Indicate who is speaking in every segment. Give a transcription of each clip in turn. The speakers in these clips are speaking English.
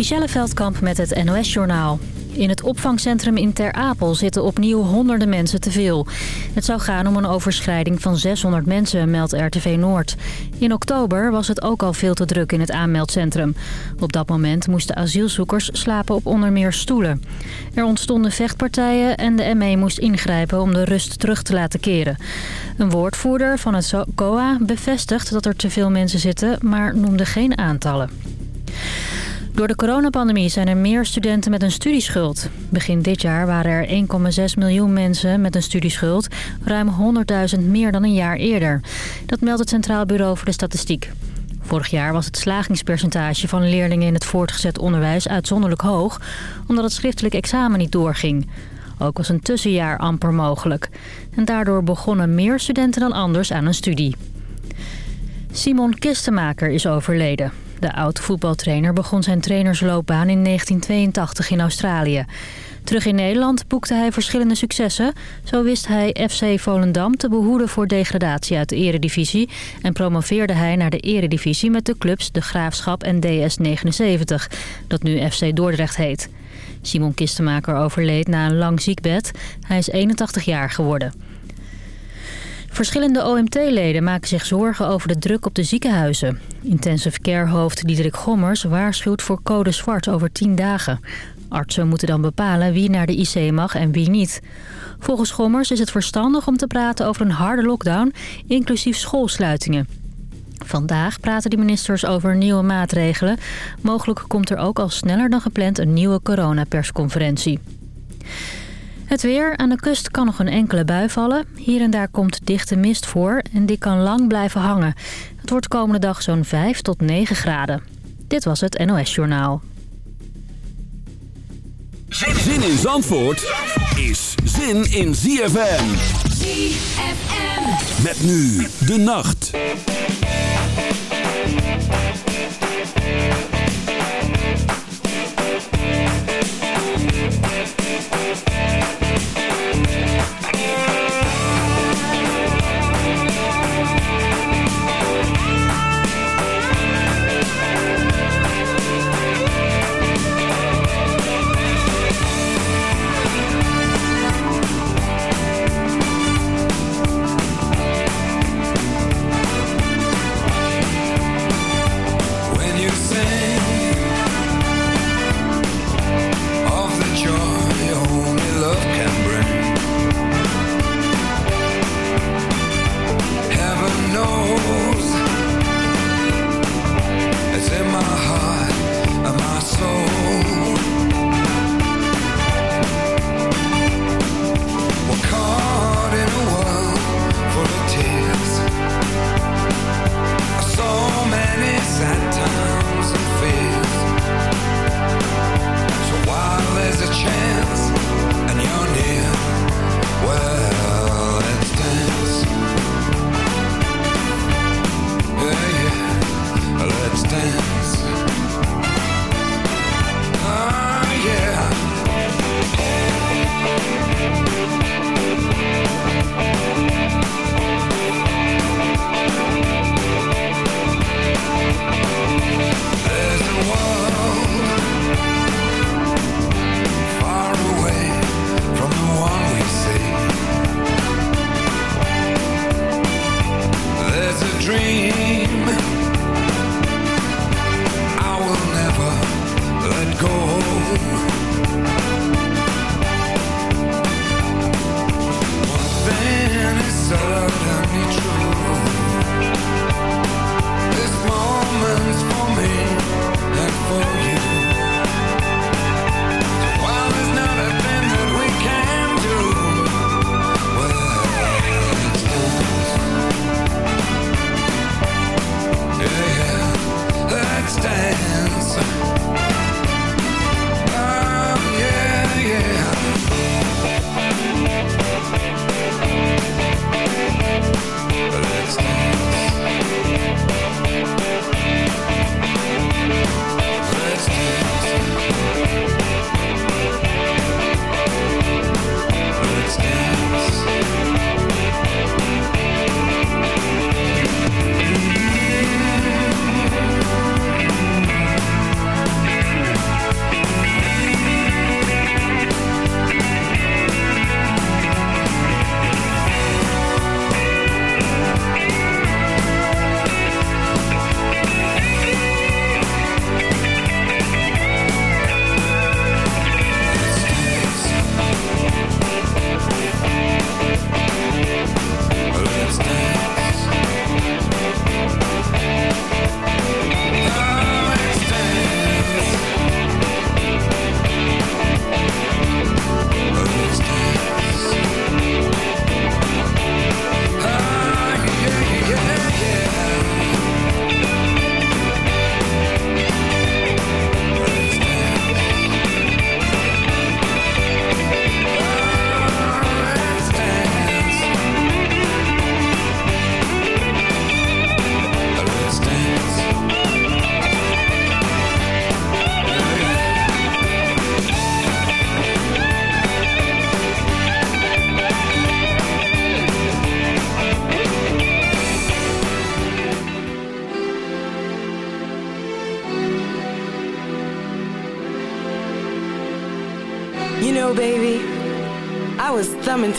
Speaker 1: Michelle Veldkamp met het NOS-journaal. In het opvangcentrum in Ter Apel zitten opnieuw honderden mensen te veel. Het zou gaan om een overschrijding van 600 mensen, meldt RTV Noord. In oktober was het ook al veel te druk in het aanmeldcentrum. Op dat moment moesten asielzoekers slapen op onder meer stoelen. Er ontstonden vechtpartijen en de ME moest ingrijpen om de rust terug te laten keren. Een woordvoerder van het COA bevestigt dat er te veel mensen zitten, maar noemde geen aantallen. Door de coronapandemie zijn er meer studenten met een studieschuld. Begin dit jaar waren er 1,6 miljoen mensen met een studieschuld. Ruim 100.000 meer dan een jaar eerder. Dat meldt het Centraal Bureau voor de Statistiek. Vorig jaar was het slagingspercentage van leerlingen in het voortgezet onderwijs uitzonderlijk hoog... omdat het schriftelijk examen niet doorging. Ook was een tussenjaar amper mogelijk. En daardoor begonnen meer studenten dan anders aan een studie. Simon Kistenmaker is overleden. De oud-voetbaltrainer begon zijn trainersloopbaan in 1982 in Australië. Terug in Nederland boekte hij verschillende successen. Zo wist hij FC Volendam te behoeden voor degradatie uit de eredivisie... en promoveerde hij naar de eredivisie met de clubs De Graafschap en DS79... dat nu FC Dordrecht heet. Simon Kistenmaker overleed na een lang ziekbed. Hij is 81 jaar geworden. Verschillende OMT-leden maken zich zorgen over de druk op de ziekenhuizen. Intensive care hoofd Diederik Gommers waarschuwt voor code zwart over 10 dagen. Artsen moeten dan bepalen wie naar de IC mag en wie niet. Volgens Gommers is het verstandig om te praten over een harde lockdown, inclusief schoolsluitingen. Vandaag praten de ministers over nieuwe maatregelen. Mogelijk komt er ook al sneller dan gepland een nieuwe coronapersconferentie. Het weer. Aan de kust kan nog een enkele bui vallen. Hier en daar komt dichte mist voor en die kan lang blijven hangen. Het wordt komende dag zo'n 5 tot 9 graden. Dit was het NOS Journaal.
Speaker 2: Zin in Zandvoort is zin in ZFM.
Speaker 3: ZFM.
Speaker 2: Met nu de nacht.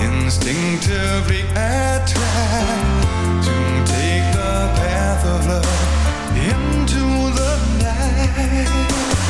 Speaker 4: Instinctively, try to take the path of love into the night.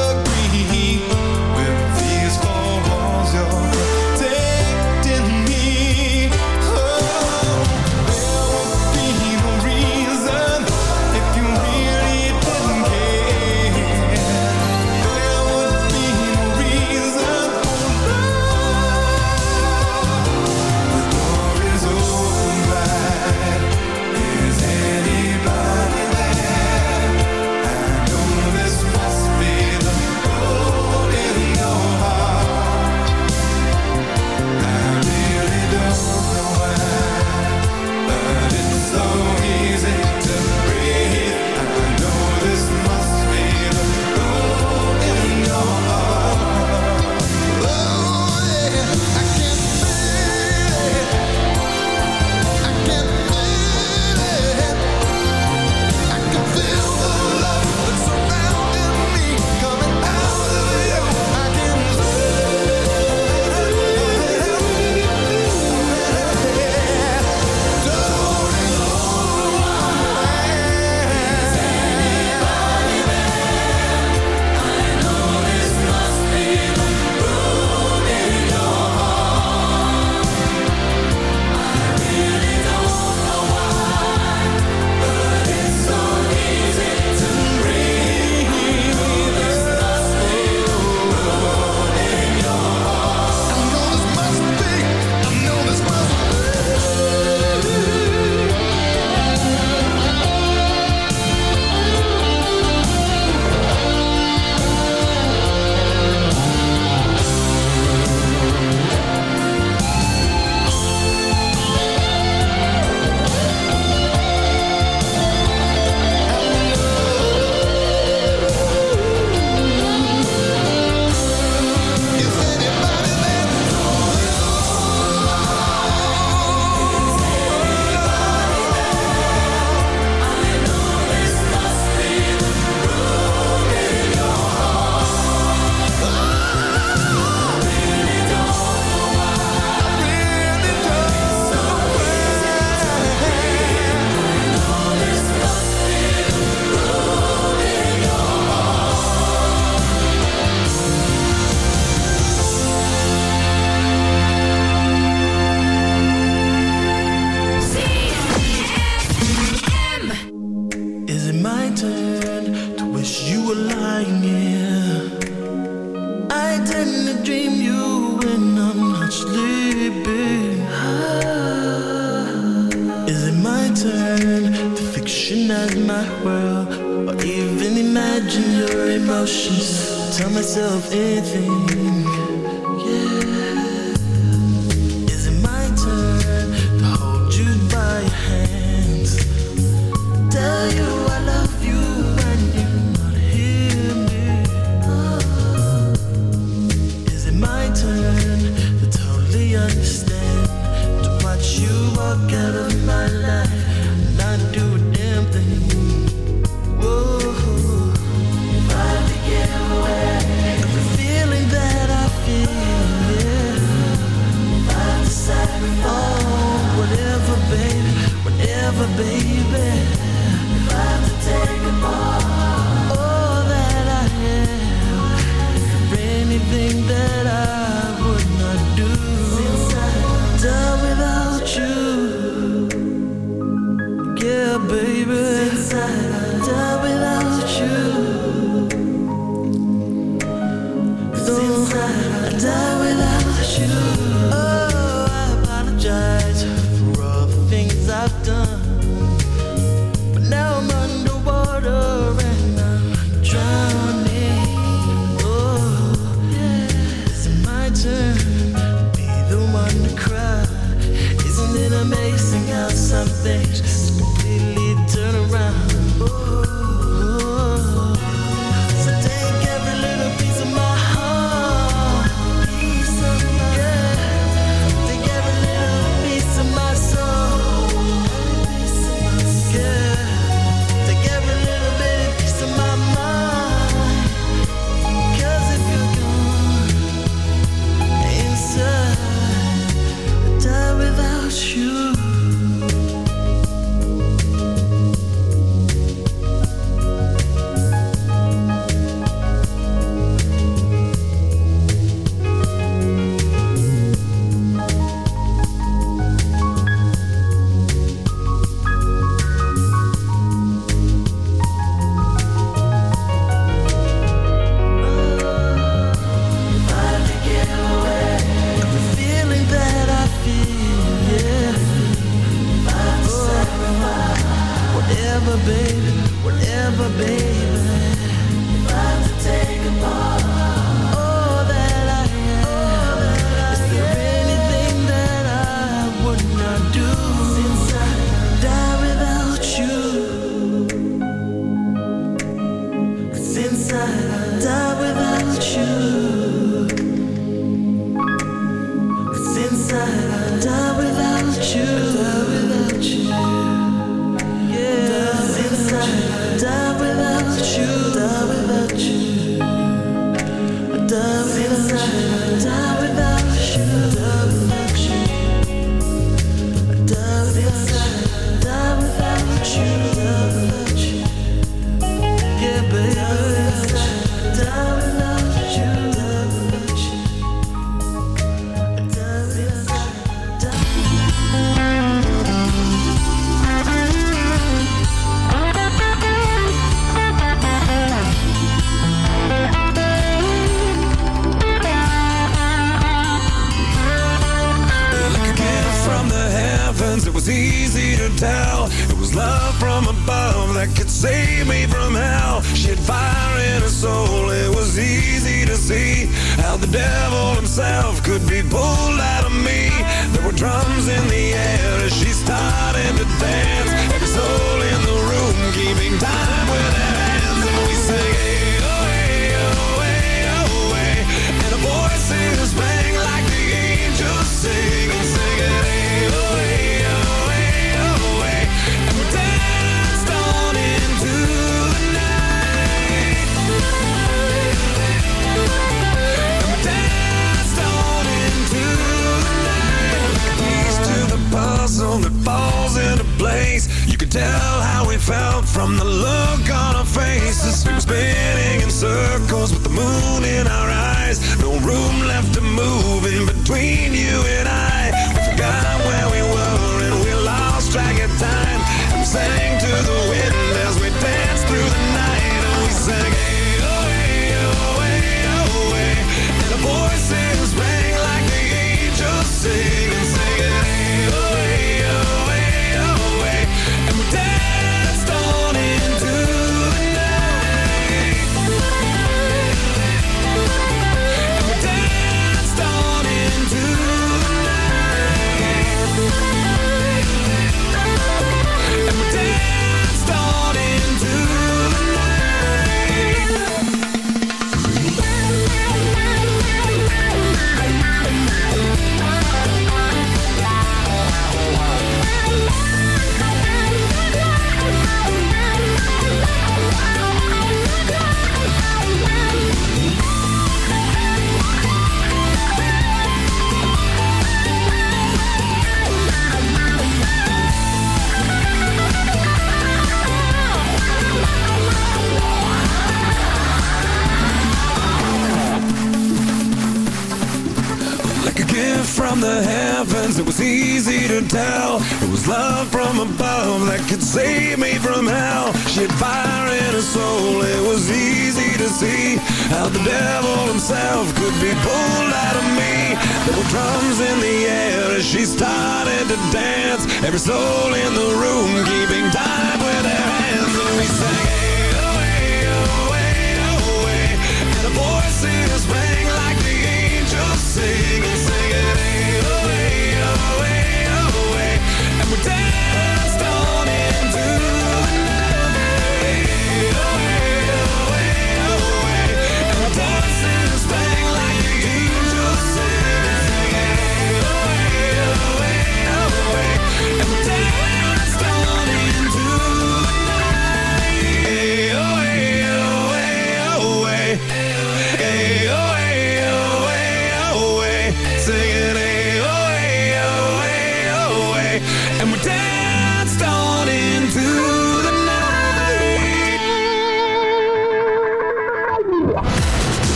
Speaker 5: soul in the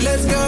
Speaker 2: let's go.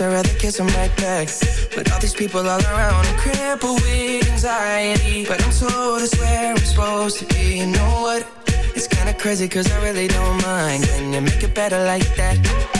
Speaker 6: I'd rather kiss right back. But all these people all around, I'm crippled with anxiety. But I'm told it's where I'm supposed to be. You know what? It's kinda crazy cause I really don't mind. Can you make it better like that?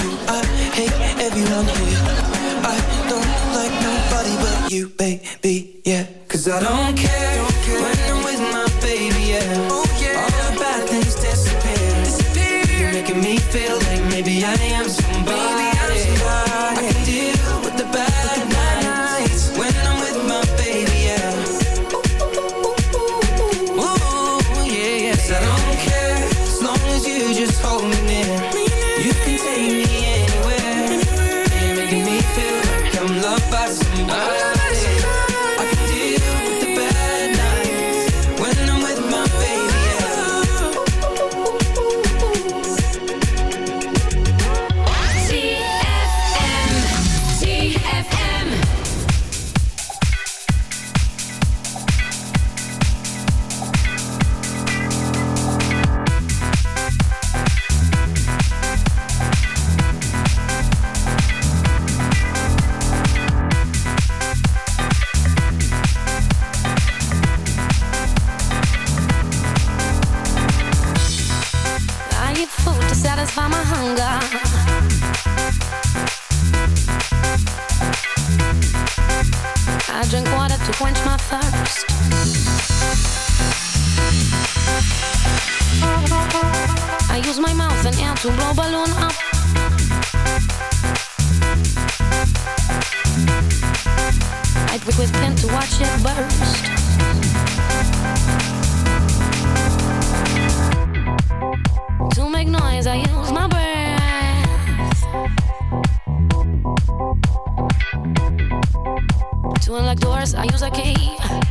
Speaker 6: I
Speaker 7: use my mouth and air to blow balloon up. I prick with pen to watch it burst. To make noise, I use my breath. To unlock doors, I use a key.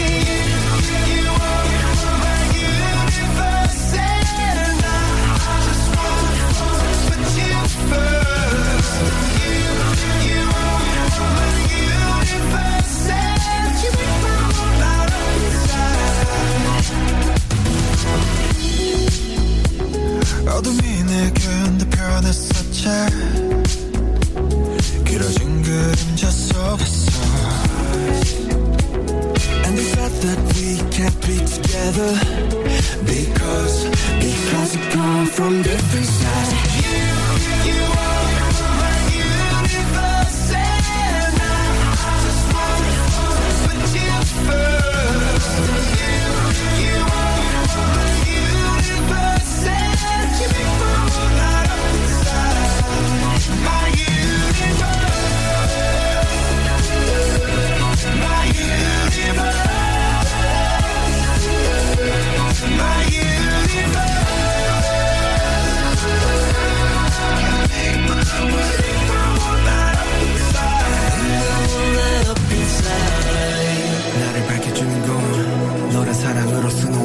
Speaker 8: 찰 길어진 그림자 속에서. And the fact that we can't be together. Because, because we come from different sides.